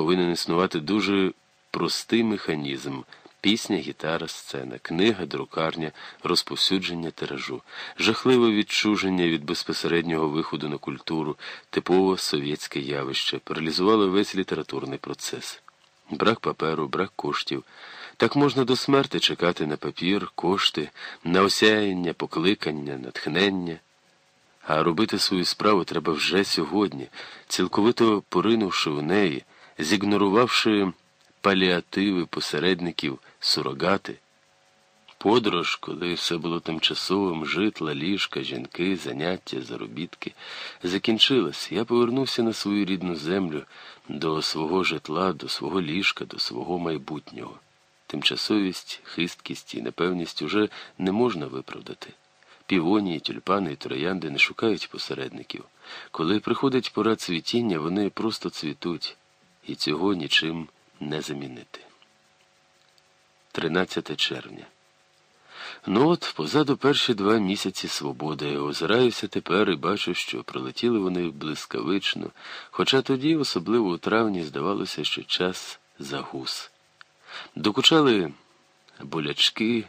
повинен існувати дуже простий механізм. Пісня, гітара, сцена, книга, друкарня, розповсюдження тиражу, жахливе відчуження від безпосереднього виходу на культуру, типово совєтське явище, паралізувало весь літературний процес. Брак паперу, брак коштів. Так можна до смерти чекати на папір, кошти, на осяяння, покликання, натхнення. А робити свою справу треба вже сьогодні, цілковито поринувши в неї, зігнорувавши паліативи посередників, сурогати. Подорож, коли все було тимчасовим, житла, ліжка, жінки, заняття, заробітки, закінчилась. Я повернувся на свою рідну землю, до свого житла, до свого ліжка, до свого майбутнього. Тимчасовість, хисткість і непевність уже не можна виправдати. Півонії, тюльпани і троянди не шукають посередників. Коли приходить пора цвітіння, вони просто цвітуть, і цього нічим не замінити. 13 червня. Ну от, позаду перші два місяці свободи. Озираюся тепер і бачу, що прилетіли вони блискавично, хоча тоді, особливо у травні, здавалося, що час загус. Докучали болячки,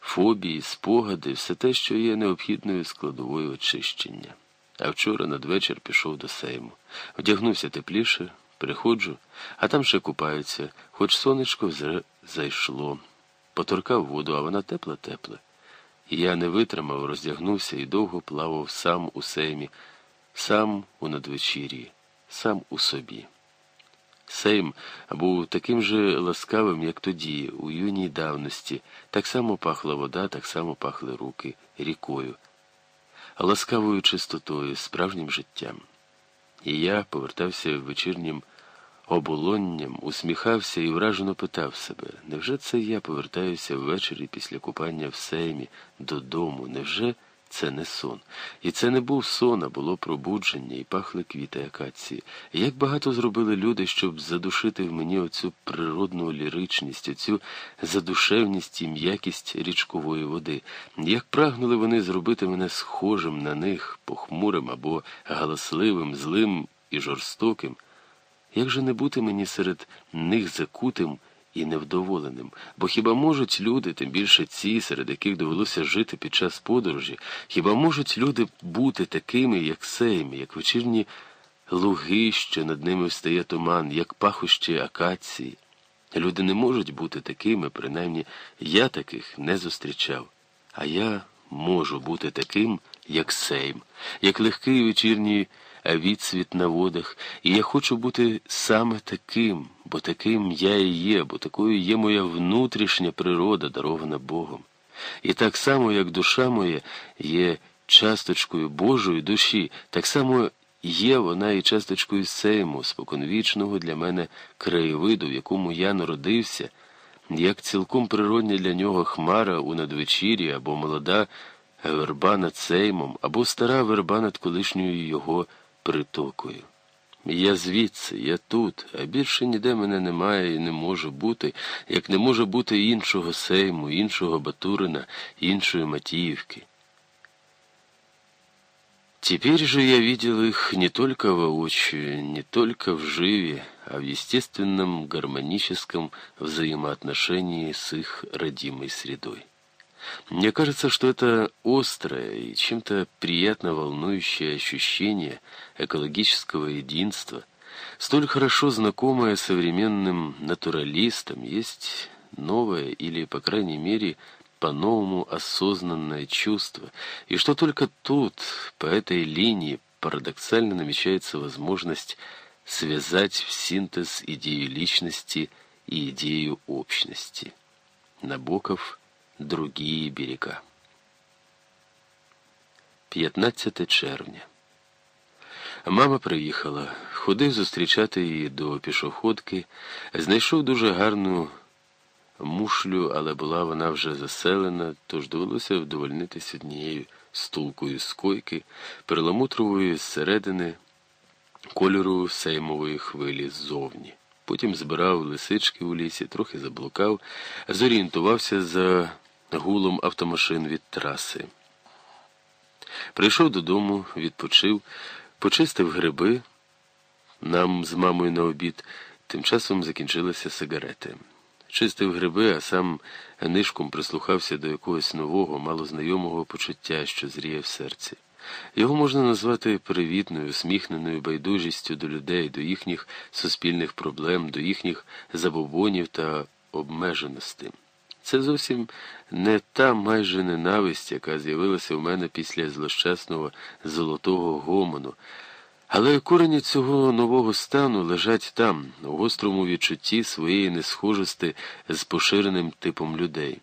фобії, спогади, все те, що є необхідною складовою очищення. А вчора надвечір пішов до сейму, вдягнувся тепліше, приходжу, а там ще купаються, хоч сонечко вже зайшло. Поторкав воду, а вона тепла-тепла. І я не витримав, роздягнувся і довго плавав сам у сеймі, сам у надвечір'ї, сам у собі. Сейм був таким же ласкавим, як тоді, у юній давності, так само пахла вода, так само пахли руки, рікою, ласкавою чистотою, справжнім життям. І я повертався вечірнім оболонням, усміхався і вражено питав себе, невже це я повертаюся ввечері після купання в сеймі додому? Невже це не сон? І це не був сон, а було пробудження і пахли квіти акації. Як багато зробили люди, щоб задушити в мені оцю природну ліричність, оцю задушевність і м'якість річкової води. Як прагнули вони зробити мене схожим на них, похмурим або галасливим, злим і жорстоким. Як же не бути мені серед них закутим і невдоволеним? Бо хіба можуть люди, тим більше ці, серед яких довелося жити під час подорожі, хіба можуть люди бути такими, як сейми, як вечірні луги, що над ними встає туман, як пахощі акації? Люди не можуть бути такими, принаймні я таких не зустрічав, а я можу бути таким, як сейм, як легкий вечірній відсвіт на водах, і я хочу бути саме таким, бо таким я і є, бо такою є моя внутрішня природа, дарована Богом. І так само, як душа моя є часточкою Божої душі, так само є вона і часточкою сейму, споконвічного для мене краєвиду, в якому я народився, як цілком природня для нього хмара у надвечір'ї або молода верба над сеймом, або стара верба над колишньою його притокою. Я звідси, я тут, а більше ніде мене немає і не може бути, як не може бути іншого сейму, іншого Батурина, іншої Матіївки. Теперь же я видел их не только воочию, не только в живе, а в естественном гармоническом взаимоотношении с их родимой средой. Мне кажется, что это острое и чем-то приятно волнующее ощущение экологического единства, столь хорошо знакомое современным натуралистам, есть новое или, по крайней мере, по-новому осознанное чувство, и что только тут, по этой линии, парадоксально намечается возможность связать в синтез идею личности и идею общности. Набоков – другие берега. 15 червня. Мама приїхала, ходив зустрічати її до пішоходки, знайшов дуже гарну мушлю, але була вона вже заселена, тож довелося вдовольнитися однією стулкою з койки, перламутрової зсередини, кольору сеймової хвилі ззовні. Потім збирав лисички у лісі, трохи заблукав, зорієнтувався за гулом автомашин від траси. Прийшов додому, відпочив, почистив гриби, Нам з мамою на обід тим часом закінчилися сигарети. Чистив гриби, а сам нишком прислухався до якогось нового, малознайомого почуття, що зріє в серці. Його можна назвати привітною, усміхненою байдужістю до людей, до їхніх суспільних проблем, до їхніх забобонів та обмеженостей. Це зовсім не та майже ненависть, яка з'явилася в мене після злощасного золотого гомону. Але корені цього нового стану лежать там, у гострому відчутті своєї несхожості з поширеним типом людей.